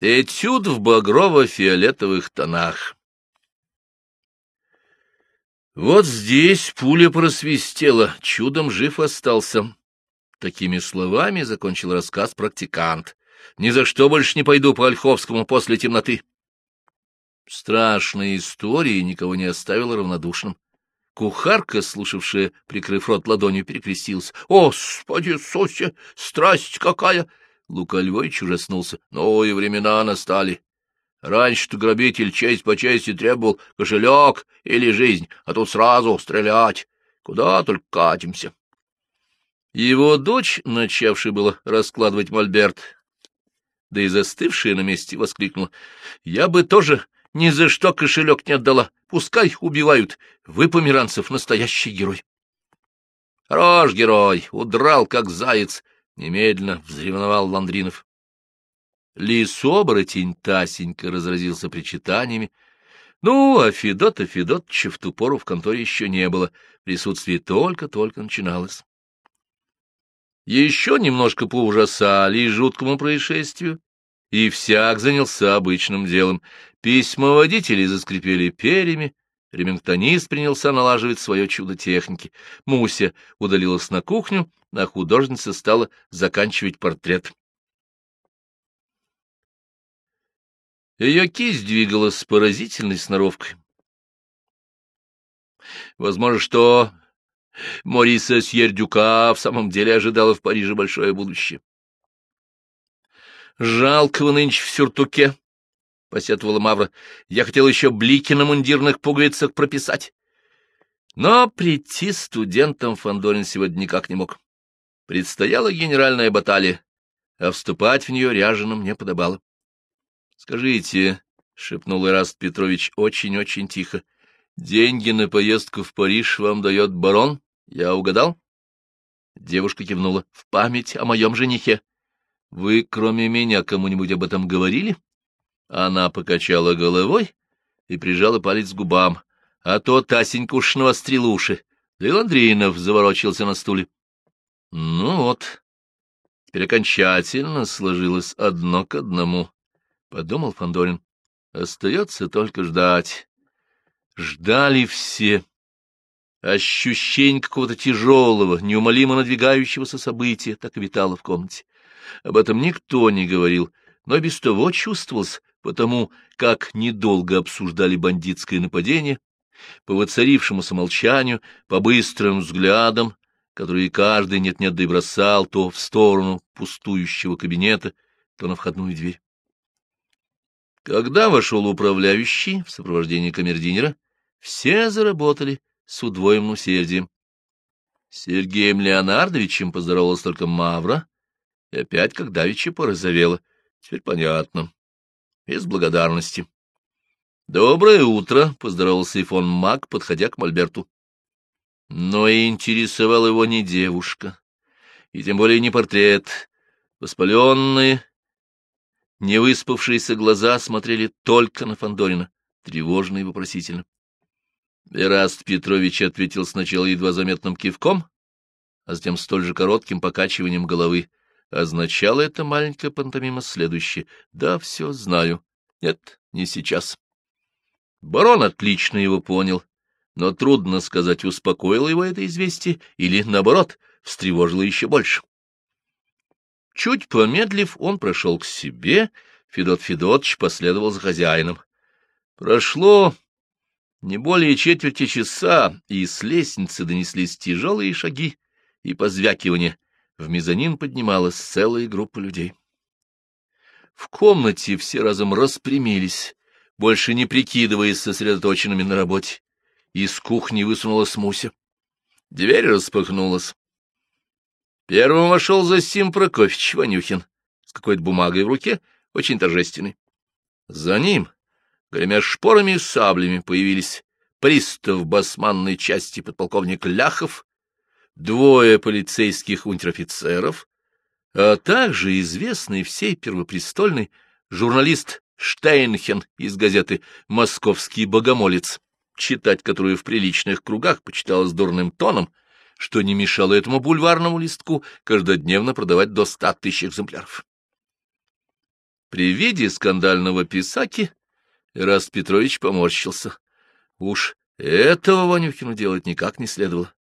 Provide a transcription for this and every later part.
Этюд в багрово-фиолетовых тонах. Вот здесь пуля просвистела, чудом жив остался. Такими словами закончил рассказ практикант. Ни за что больше не пойду по Ольховскому после темноты. Страшная история никого не оставила равнодушным. Кухарка, слушавшая, прикрыв рот ладонью, перекрестилась. — Господи, Сося, страсть какая! Лука Львович ужаснулся. Ну и времена настали. Раньше-то грабитель честь по чести требовал кошелек или жизнь, а тут сразу стрелять. Куда только катимся. Его дочь, начавшая было раскладывать мольберт, да и застывшая на месте, воскликнула. — Я бы тоже ни за что кошелек не отдала. Пускай убивают. Вы, померанцев, настоящий герой. — Хорош герой, удрал, как заяц, — немедленно взревновал Ландринов. Лис-оборотень Тасенька разразился причитаниями. Ну, а Федота Федотча в ту пору в конторе еще не было, присутствие только-только начиналось. Еще немножко поужасали жуткому происшествию, и всяк занялся обычным делом. Письмоводители заскрипели перьями, ремингтонист принялся налаживать свое чудо техники. Муся удалилась на кухню, а художница стала заканчивать портрет. Ее кисть двигалась с поразительной сноровкой. Возможно, что Мориса Сьердюка в самом деле ожидала в Париже большое будущее. Жалко нынче в сюртуке, — посетовала Мавра. Я хотел еще блики на мундирных пуговицах прописать. Но прийти студентом Фандорин сегодня никак не мог. Предстояла генеральная баталия, а вступать в нее ряженым не подобало. — Скажите, — шепнул Ираст Петрович очень-очень тихо, — деньги на поездку в Париж вам дает барон? Я угадал? Девушка кивнула. — В память о моем женихе. Вы, кроме меня, кому-нибудь об этом говорили? Она покачала головой и прижала палец к губам, а то Тасенька уж навострила уши, да и Ландринов заворочился на стуле. Ну вот, теперь окончательно сложилось одно к одному, — подумал Фандорин. Остается только ждать. Ждали все. Ощущение какого-то тяжелого, неумолимо надвигающегося события так витало в комнате. Об этом никто не говорил, но без того чувствовалось, потому как недолго обсуждали бандитское нападение, по воцарившемуся молчанию, по быстрым взглядам, которые каждый нет-нет да и бросал то в сторону пустующего кабинета, то на входную дверь. Когда вошел управляющий в сопровождении камердинера, все заработали с удвоенным усердием. Сергеем Леонардовичем поздоровалась только Мавра, и опять, как давеча, порозовела. Теперь понятно. Без благодарности. «Доброе утро!» — поздоровался фон Мак, подходя к Мольберту. Но и интересовала его не девушка, и тем более не портрет. Воспаленные, невыспавшиеся глаза смотрели только на Фандорина, тревожно и вопросительно. Эраст Петрович ответил сначала едва заметным кивком, а затем столь же коротким покачиванием головы. Означало это маленькая пантомима следующее. Да, все знаю. Нет, не сейчас. Барон отлично его понял, но трудно сказать, успокоило его это известие или, наоборот, встревожило еще больше. Чуть помедлив, он прошел к себе, Федот Федотович последовал за хозяином. Прошло не более четверти часа, и с лестницы донеслись тяжелые шаги и позвякивание, в мезонин поднималась целая группа людей. В комнате все разом распрямились, больше не прикидываясь сосредоточенными на работе. Из кухни высунулась Муся. Дверь распахнулась. Первым вошел Засим Прокофьевич Ванюхин с какой-то бумагой в руке, очень торжественный. За ним, гремя шпорами и саблями, появились пристав басманной части подполковник Ляхов двое полицейских унтер-офицеров, а также известный всей первопрестольный журналист Штейнхен из газеты «Московский богомолец», читать которую в приличных кругах почиталось дурным тоном, что не мешало этому бульварному листку каждодневно продавать до ста тысяч экземпляров. При виде скандального писаки Ираст Петрович поморщился. Уж этого Ванюхину делать никак не следовало.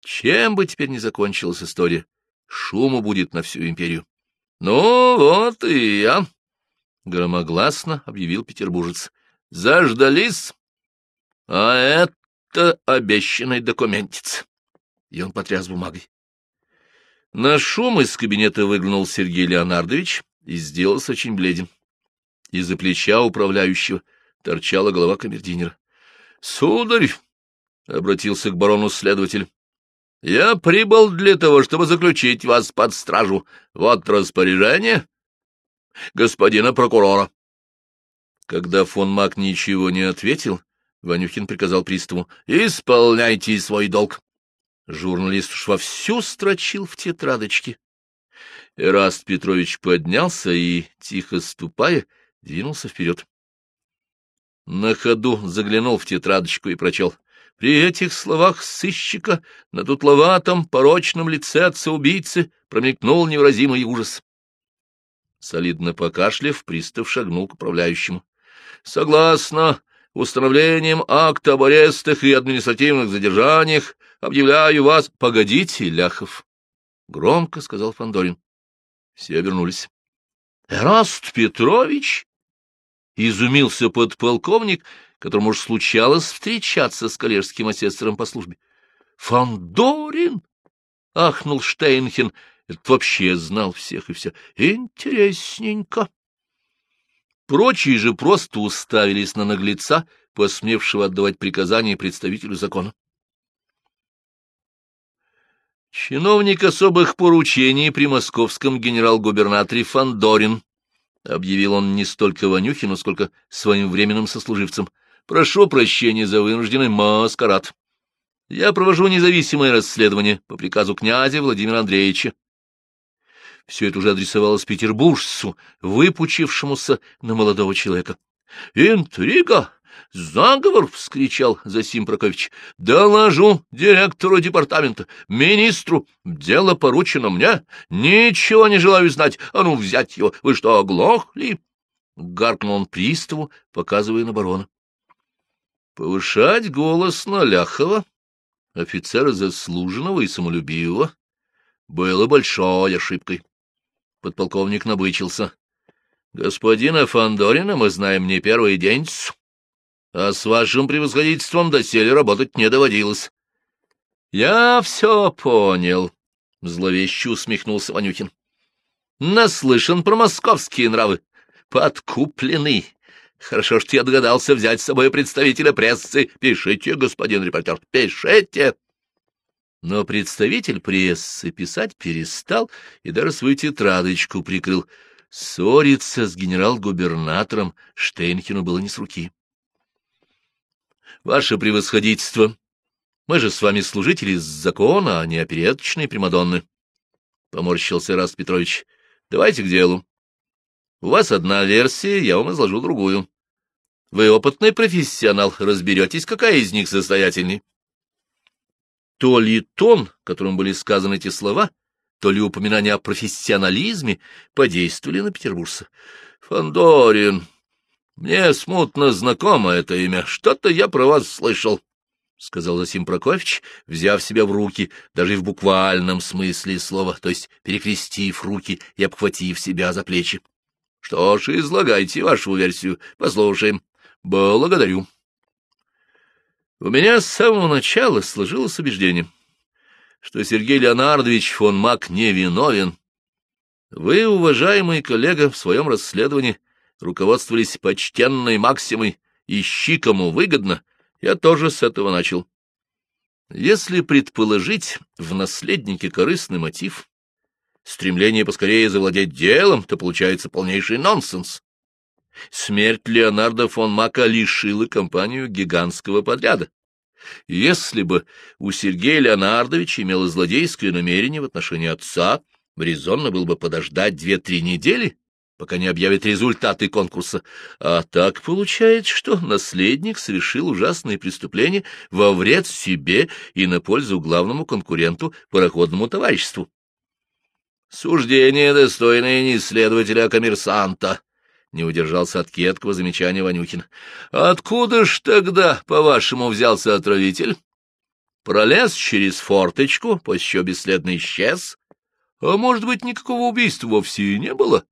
Чем бы теперь ни закончилась история, шуму будет на всю империю. — Ну, вот и я, — громогласно объявил петербуржец. — Заждались? А это обещанный документец. И он потряс бумагой. На шум из кабинета выглянул Сергей Леонардович и сделался очень бледен. Из-за плеча управляющего торчала голова камердинера. Сударь, — обратился к барону следователь, — я прибыл для того, чтобы заключить вас под стражу. Вот распоряжение господина прокурора. Когда фон Мак ничего не ответил, Ванюхин приказал приставу, — исполняйте свой долг. Журналист уж вовсю строчил в тетрадочке. Эраст Петрович поднялся и, тихо ступая, двинулся вперед. На ходу заглянул в тетрадочку и прочел. При этих словах сыщика на дутловатом, порочном лице отца-убийцы промелькнул невыразимый ужас. Солидно покашляв, пристав шагнул к управляющему. — Согласно установлением акта об арестах и административных задержаниях, объявляю вас... — Погодите, Ляхов! — громко сказал Фандорин. Все обернулись. — Эраст Петрович! Изумился подполковник, которому уж случалось встречаться с коллежским асессором по службе. «Фандорин!» — ахнул Штейнхен. Этот вообще знал всех и вся. «Интересненько!» Прочие же просто уставились на наглеца, посмевшего отдавать приказания представителю закона. Чиновник особых поручений при московском генерал-губернаторе Фандорин — объявил он не столько Ванюхину, сколько своим временным сослуживцам. — Прошу прощения за вынужденный маскарад. Я провожу независимое расследование по приказу князя Владимира Андреевича. Все это уже адресовалось петербуржцу, выпучившемуся на молодого человека. — Интрига! «Заговор!» — вскричал Засим Прокофьевич. «Доложу директору департамента, министру. Дело поручено мне. Ничего не желаю знать. А ну, взять его. Вы что, оглохли?» Гаркнул он приставу, показывая на барона. Повышать голос на Ляхова, офицера заслуженного и самолюбивого, было большой ошибкой. Подполковник набычился. — Господина Фандорина мы знаем не первый день, а с вашим превосходительством доселе работать не доводилось. — Я все понял, — зловеще усмехнулся Ванюхин. — Наслышан про московские нравы. Подкуплены. Хорошо, что я догадался взять с собой представителя прессы. Пишите, господин репортер, пишите. Но представитель прессы писать перестал и даже свою тетрадочку прикрыл. Ссориться с генерал-губернатором Штейнхену было не с руки. Ваше превосходительство, мы же с вами служители закона, а не опереточные примадонны. Поморщился Раст Петрович. Давайте к делу. У вас одна версия, я вам изложу другую. Вы опытный профессионал, разберетесь, какая из них состоятельней. То ли тон, которым были сказаны эти слова, то ли упоминание о профессионализме подействовали на петербуржца. Фандорин, мне смутно знакомо это имя. Что-то я про вас слышал, — сказал Засим Прокофьевич, взяв себя в руки, даже и в буквальном смысле слова, то есть перекрестив руки и обхватив себя за плечи. — Что ж, излагайте вашу версию, послушаем. Благодарю. У меня с самого начала сложилось убеждение, что Сергей Леонардович фон Мак невиновен. Вы, уважаемый коллега, в своем расследовании руководствовались почтенной максимой «ищи, кому выгодно», я тоже с этого начал. Если предположить в наследнике корыстный мотив, стремление поскорее завладеть делом, то получается полнейший нонсенс. Смерть Леонардо фон Мака лишила компанию гигантского подряда. Если бы у Сергея Леонардовича имело злодейское намерение в отношении отца, резонно было бы подождать две-три недели, пока не объявят результаты конкурса. А так получается, что наследник совершил ужасные преступления во вред себе и на пользу главному конкуренту пароходному товариществу. Суждение, достойное не исследователя, а коммерсанта, Не удержался от кеткого замечания Ванюхин. — Откуда ж тогда, по-вашему, взялся отравитель? Пролез через форточку, после бесследно исчез. А может быть, никакого убийства вовсе и не было?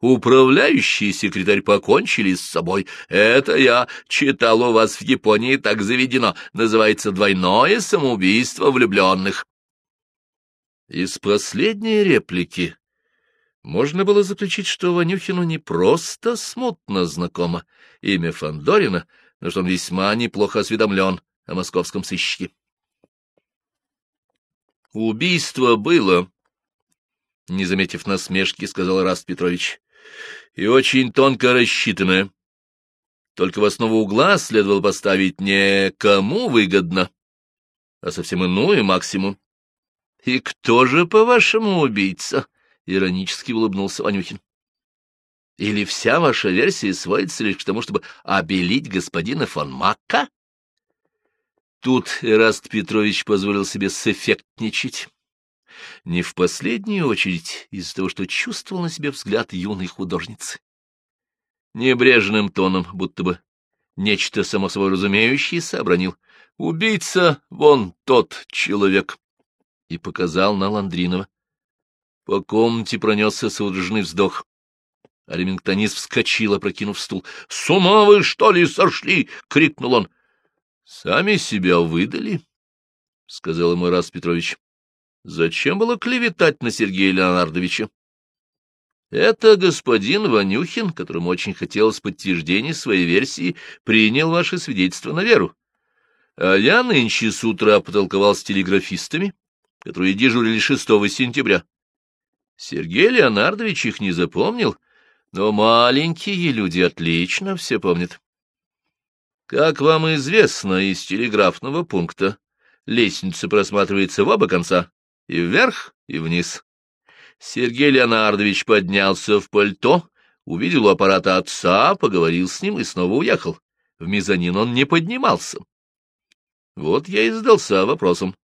Управляющий и секретарь покончили с собой. Это я читал у вас в Японии, так заведено. Называется двойное самоубийство влюбленных. Из последней реплики можно было заключить, что Ванюхину не просто смутно знакомо имя Фандорина, но что он весьма неплохо осведомлен о московском сыщике. «Убийство было», — не заметив насмешки, сказал Раст Петрович, — «и очень тонко рассчитанное. Только в основу угла следовало поставить не кому выгодно, а совсем иную максимум. И кто же, по-вашему, убийца?» — иронически улыбнулся Ванюхин. «Или вся ваша версия сводится лишь к тому, чтобы обелить господина фон Макка?» Тут Эраст Петрович позволил себе сэффектничать. Не в последнюю очередь из-за того, что чувствовал на себе взгляд юной художницы. Небрежным тоном, будто бы нечто само собой разумеющееся, обронил. «Убийца вон тот человек!» и показал на Ландринова. По комнате пронесся судорожный вздох. Ремингтонист вскочил, опрокинув стул. — С ума вы, что ли, сошли? — крикнул он. — Сами себя выдали, — сказал ему Раз Петрович. — Зачем было клеветать на Сергея Леонардовича? Это господин Ванюхин, которому очень хотелось подтверждения своей версии, принял ваше свидетельство на веру. А я нынче с утра потолковал с телеграфистами, которые дежурили 6 сентября. Сергей Леонардович их не запомнил, но маленькие люди отлично все помнят. Как вам известно из телеграфного пункта, лестница просматривается в оба конца, и вверх, и вниз. Сергей Леонардович поднялся в пальто, увидел у аппарата отца, поговорил с ним и снова уехал. В мезонин он не поднимался. Вот я и задался вопросом.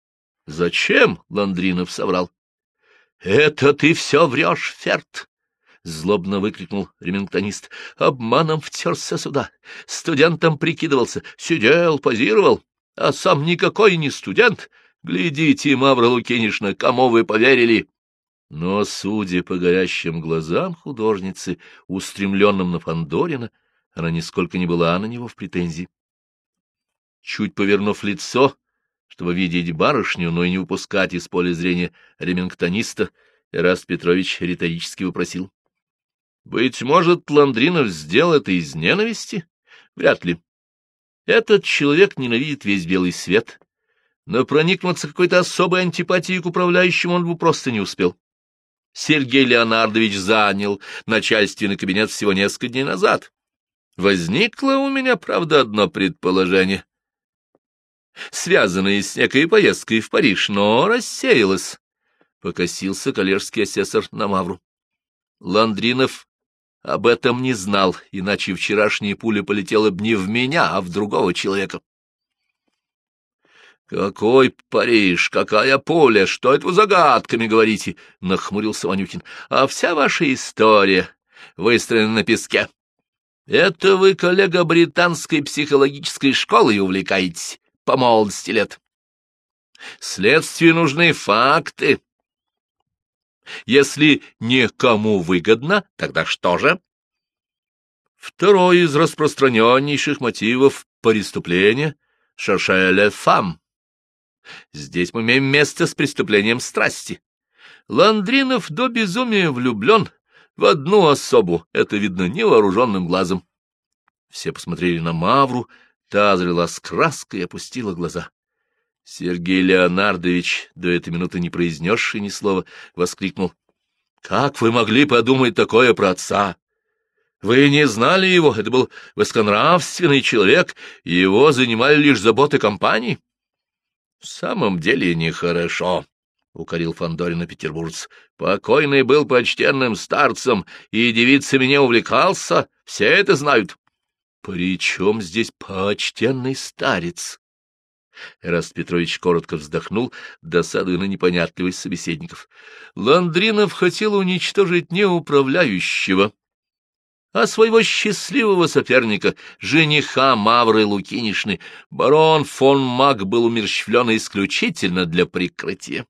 Зачем Ландринов соврал? — Это ты все врешь, Ферт! — злобно выкрикнул ремонтонист. — Обманом втерся сюда, студентом прикидывался, сидел, позировал, а сам никакой не студент. Глядите, Мавра Лукинишна, кому вы поверили? Но, судя по горящим глазам художницы, устремленным на Фандорина, она нисколько не была на него в претензии. Чуть повернув лицо, чтобы видеть барышню, но и не упускать из поля зрения ремингтониста, Эраст Петрович риторически вопросил. — Быть может, Ландринов сделал это из ненависти? Вряд ли. Этот человек ненавидит весь белый свет, но проникнуться какой-то особой антипатией к управляющему он бы просто не успел. Сергей Леонардович занял начальственный кабинет всего несколько дней назад. Возникло у меня, правда, одно предположение связанные с некой поездкой в Париж, но рассеялась. Покосился коллежский асессор на Мавру. Ландринов об этом не знал, иначе вчерашняя пуля полетела бы не в меня, а в другого человека. «Какой Париж? Какая пуля? Что это вы загадками говорите?» — нахмурился Ванюхин. «А вся ваша история выстроена на песке. Это вы, коллега британской психологической школы, увлекаетесь по молодости лет. Следствию нужны факты. Если никому выгодно, тогда что же? Второй из распространеннейших мотивов преступления — шершеле фам. Здесь мы имеем место с преступлением страсти. Ландринов до безумия влюблен в одну особу, это видно невооруженным глазом. Все посмотрели на Мавру, Та залилась краской и опустила глаза. Сергей Леонардович, до этой минуты не произнесший ни слова, воскликнул. — Как вы могли подумать такое про отца? Вы не знали его, это был высоконравственный человек, его занимали лишь заботы компании. — В самом деле нехорошо, — укорил Фандорина петербуржец. — Покойный был почтенным старцем, и девицами не увлекался, все это знают. При чем здесь почтенный старец? Эраст Петрович коротко вздохнул, досадуя на непонятливость собеседников. Ландринов хотел уничтожить неуправляющего, а своего счастливого соперника, жениха Мавры Лукинишны, барон фон Мак был умерщвлен исключительно для прикрытия.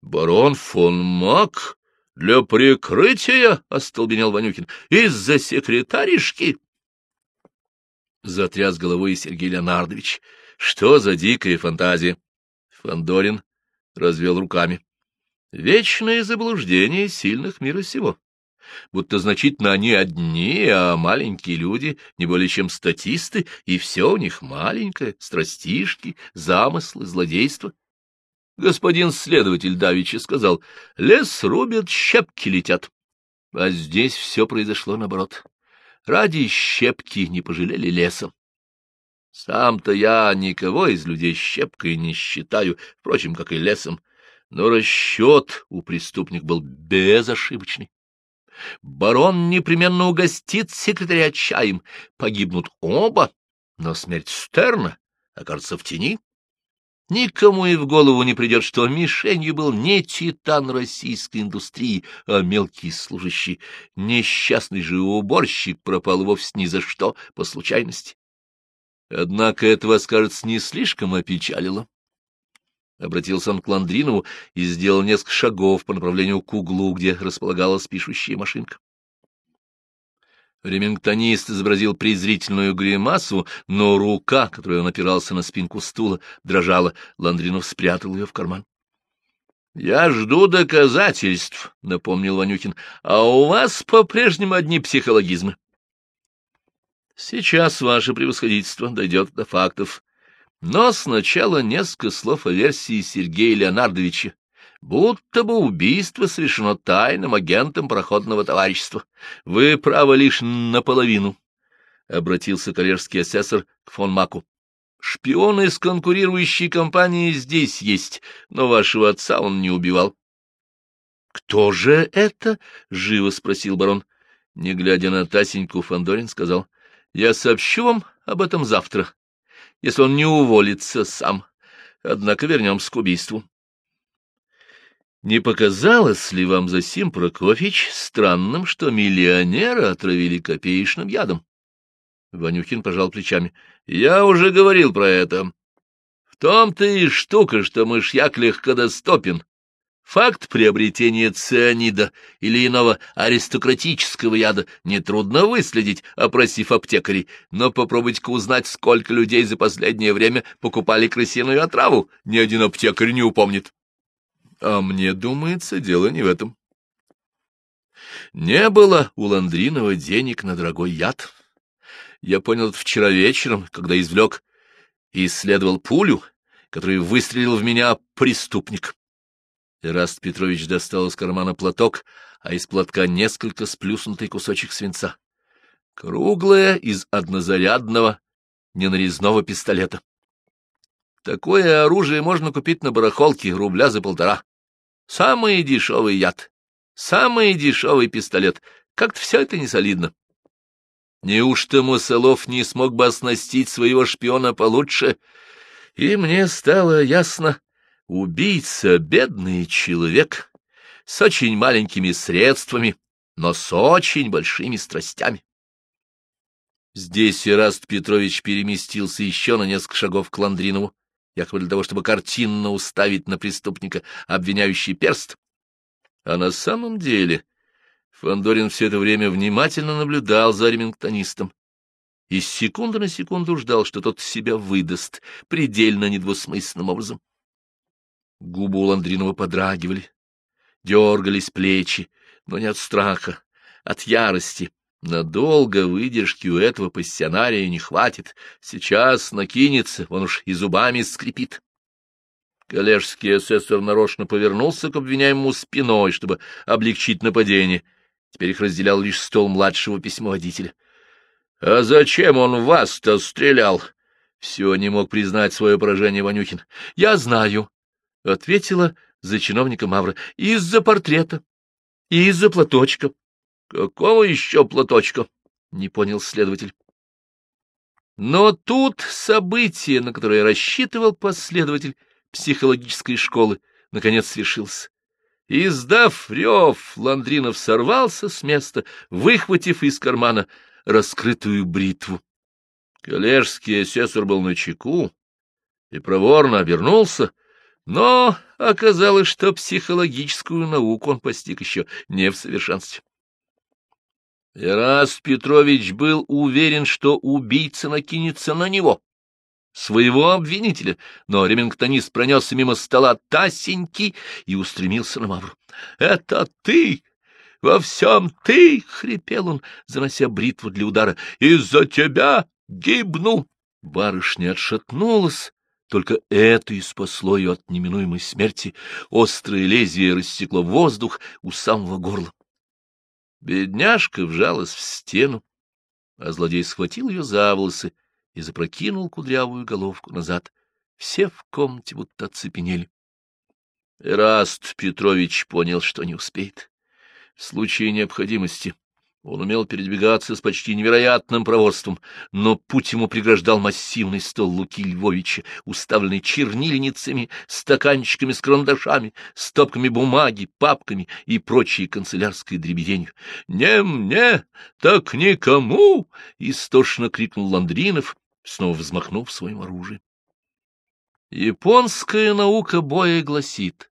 «Барон фон Мак? Для прикрытия?» — остолбенел Ванюкин. «Из-за секретаришки?» Затряс головой Сергей Леонардович. «Что за дикая фантазия?» Фандорин развел руками. «Вечное заблуждение сильных мира сего. Будто значительно они одни, а маленькие люди не более чем статисты, и все у них маленькое, страстишки, замыслы, злодейства. Господин следователь Давичи сказал, лес рубят, щепки летят. А здесь все произошло наоборот. Ради щепки не пожалели леса. Сам-то я никого из людей щепкой не считаю, впрочем, как и лесом, но расчет у преступника был безошибочный. Барон непременно угостит секретаря чаем, погибнут оба, но смерть Стерна окажется в тени. Никому и в голову не придет, что мишенью был не титан российской индустрии, а мелкий служащий. Несчастный же уборщик пропал вовсе ни за что, по случайности. Однако это вас, кажется, не слишком опечалило. Обратился он к Ландринову и сделал несколько шагов по направлению к углу, где располагалась пишущая машинка. Ремингтонист изобразил презрительную гримасу, но рука, которой он опирался на спинку стула, дрожала. Ландринов спрятал ее в карман. — Я жду доказательств, — напомнил Ванюхин, — а у вас по-прежнему одни психологизмы. — Сейчас ваше превосходительство дойдет до фактов. Но сначала несколько слов о версии Сергея Леонардовича, будто бы убийство совершено тайным агентом проходного товарищества. Вы правы лишь наполовину, — обратился коллежский асессор к фон Маку. Шпионы из конкурирующей компании здесь есть, но вашего отца он не убивал. — Кто же это? — живо спросил барон. Не глядя на Тасеньку, Фандорин сказал, — я сообщу вам об этом завтра, если он не уволится сам. Однако вернемся к убийству. Не показалось ли вам, Засим Прокофьевич, странным, что миллионера отравили копеечным ядом? Ванюхин пожал плечами. — Я уже говорил про это. В том-то и штука, что мышьяк легкодоступен. Факт приобретения цианида или иного аристократического яда нетрудно выследить, опросив аптекарей, но попробуйте-ка узнать, сколько людей за последнее время покупали крысиную отраву, ни один аптекарь не упомнит. А мне думается, дело не в этом. Не было у Ландринова денег на дорогой яд. Я понял это вчера вечером, когда извлек и исследовал пулю, которую выстрелил в меня преступник. Ираст Петрович достал из кармана платок, а из платка несколько сплюснутый кусочек свинца. Круглая из однозарядного ненарезного пистолета. Такое оружие можно купить на барахолке рубля за полтора. Самый дешевый яд, самый дешевый пистолет. Как-то все это не солидно. Неужто Мусолов не смог бы оснастить своего шпиона получше? И мне стало ясно, убийца — бедный человек, с очень маленькими средствами, но с очень большими страстями. Здесь Ираст Петрович переместился еще на несколько шагов к Ландринову якобы для того, чтобы картинно уставить на преступника обвиняющий перст. А на самом деле Фандорин все это время внимательно наблюдал за ремингтонистом и с секунды на секунду ждал, что тот себя выдаст предельно недвусмысленным образом. Губы у Ландринова подрагивали, дергались плечи, но не от страха, от ярости. Надолго выдержки у этого пассионария не хватит. Сейчас накинется, он уж и зубами скрипит. Коллежский асессор нарочно повернулся к обвиняемому спиной, чтобы облегчить нападение. Теперь их разделял лишь стол младшего письмоводителя. — А зачем он вас-то стрелял? Все не мог признать свое поражение Ванюхин. — Я знаю, — ответила за чиновника Мавра, — из-за портрета и из-за платочка. Какого еще платочка? — не понял следователь. Но тут событие, на которое рассчитывал последователь психологической школы, наконец свершилось. Издав рев, Ландринов сорвался с места, выхватив из кармана раскрытую бритву. Коллежский асессор был на чеку и проворно обернулся, но оказалось, что психологическую науку он постиг еще не в совершенстве. Ираст Петрович был уверен, что убийца накинется на него, своего обвинителя, но ремингтонист пронесся мимо стола Тасеньки и устремился на Мавру. — Это ты! Во всем ты! — хрипел он, занося бритву для удара. — Из-за тебя гибну! Барышня отшатнулась, только это и спасло ее от неминуемой смерти. Острое лезвие рассекло воздух у самого горла. Бедняжка вжалась в стену, а злодей схватил ее за волосы и запрокинул кудрявую головку назад. Все в комнате будто оцепенели. Эраст Петрович понял, что не успеет. В случае необходимости он умел передвигаться с почти невероятным проворством, но путь ему преграждал массивный стол Луки Львовича, уставленный чернильницами, стаканчиками с карандашами, стопками бумаги, папками и прочей канцелярской дребеденью. «Не мне, так никому!» — истошно крикнул Ландринов, снова взмахнув своим оружием. Японская наука боя гласит,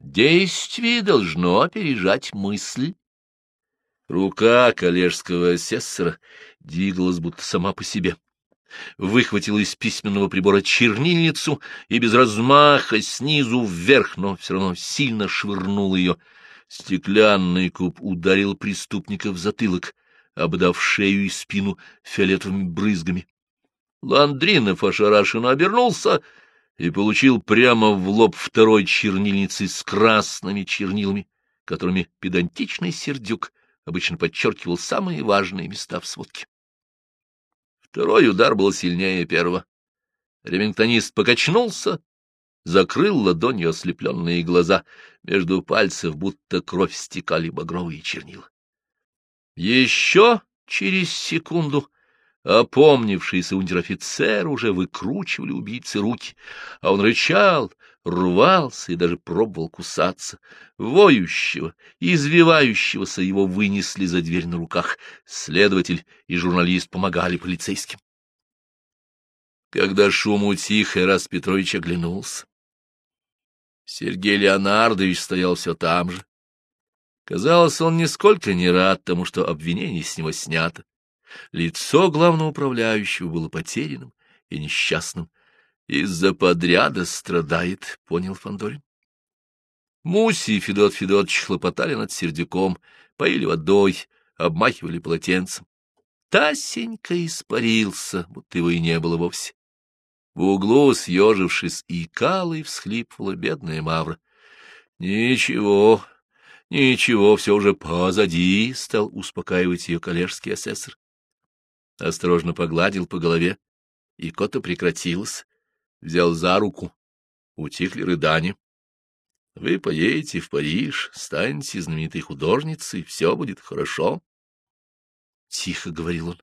действие должно опережать мысль. Рука коллежского асессора двигалась будто сама по себе. Выхватила из письменного прибора чернильницу и без размаха снизу вверх, но все равно сильно швырнул ее. Стеклянный куб ударил преступника в затылок, обдав шею и спину фиолетовыми брызгами. Ландринов ошарашенно обернулся и получил прямо в лоб второй чернильницей с красными чернилами, которыми педантичный сердюк обычно подчеркивал самые важные места в сводке. Второй удар был сильнее первого. Ремингтонист покачнулся, закрыл ладонью ослепленные глаза, между пальцев будто кровь стекали багровые чернила. Еще через секунду опомнившийся унтер-офицер уже выкручивали убийцы руки, а он рычал, рвался и даже пробовал кусаться. Воющего, извивающегося его вынесли за дверь на руках. Следователь и журналист помогали полицейским. Когда шум утих, Эрас Петрович оглянулся. Сергей Леонардович стоял все там же. Казалось, он нисколько не рад тому, что обвинение с него снято. Лицо главного управляющего было потерянным и несчастным. Из-за подряда страдает, — понял Фандорин. Муси и Федот Федотович хлопотали над сердюком, поили водой, обмахивали полотенцем. Тасенька испарился, будто его и не было вовсе. В углу, съежившись, икала и всхлипывала бедная Мавра. — Ничего, ничего, все уже позади, — стал успокаивать ее коллежский асессор. Осторожно погладил по голове, и кота прекратилась взял за руку. Утихли рыдания. Вы поедете в Париж, станете знаменитой художницей, все будет хорошо. Тихо говорил он.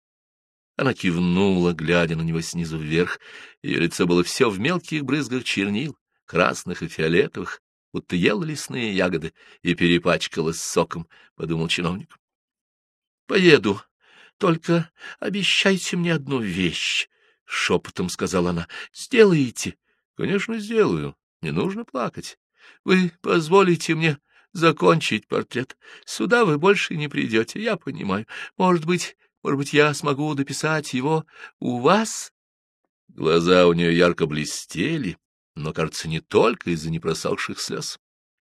Она кивнула, глядя на него снизу вверх. Ее лицо было все в мелких брызгах чернил, красных и фиолетовых, будто ела лесные ягоды и перепачкалась соком, — подумал чиновник. — Поеду, только обещайте мне одну вещь. — шепотом сказала она. — Сделаете? — Конечно, сделаю. Не нужно плакать. Вы позволите мне закончить портрет. Сюда вы больше не придете, я понимаю. Может быть, может быть, я смогу дописать его у вас? Глаза у нее ярко блестели, но, кажется, не только из-за непросохших слез.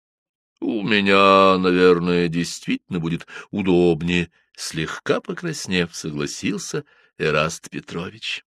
— У меня, наверное, действительно будет удобнее, — слегка покраснев, согласился Эраст Петрович.